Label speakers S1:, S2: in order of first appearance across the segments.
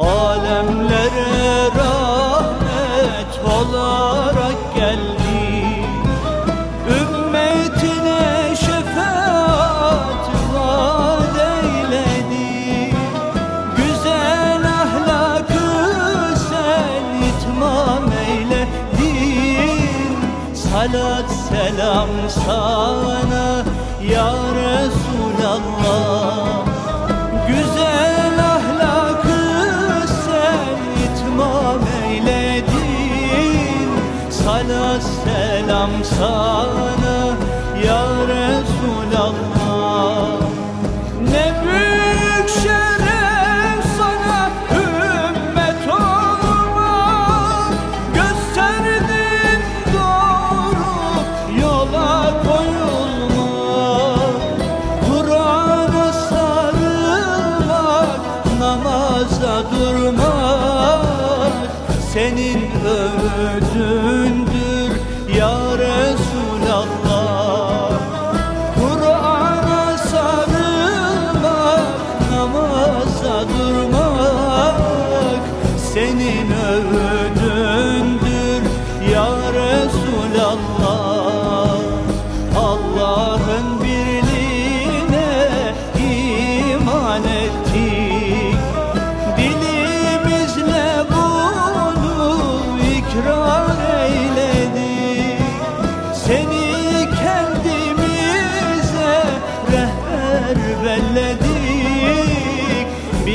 S1: Alemlere rahmet olarak geldi Ümmetine şefaat vaat eyledi Güzel ahlakı sen itmam eyledin. Salat selam sana ya Resulallah Salat selam sana ya Resulallah. Ne büyük şeref sana ümmet olmak. Gösterdin doğru yola koyulmak. Kur'an'a sarılmak Namaza durmak. Senin övdündür ya Resulallah Kur'an'a sarılmak Namaza durmak Senin övdündür ya Resulallah Allah'ın birliğine iman ettik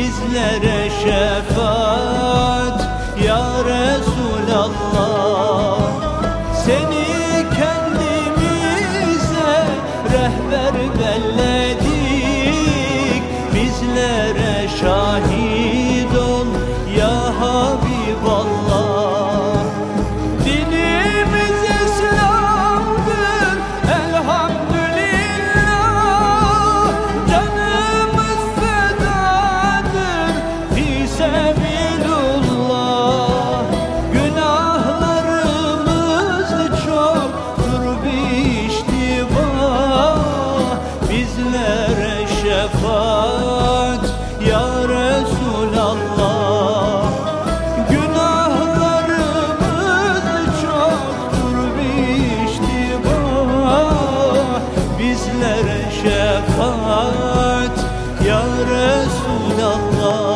S1: Bizlere şefaat. Ya Resulallah Seni kendimize rehber belledik. Bizlere şahit şefaat ya Resulallah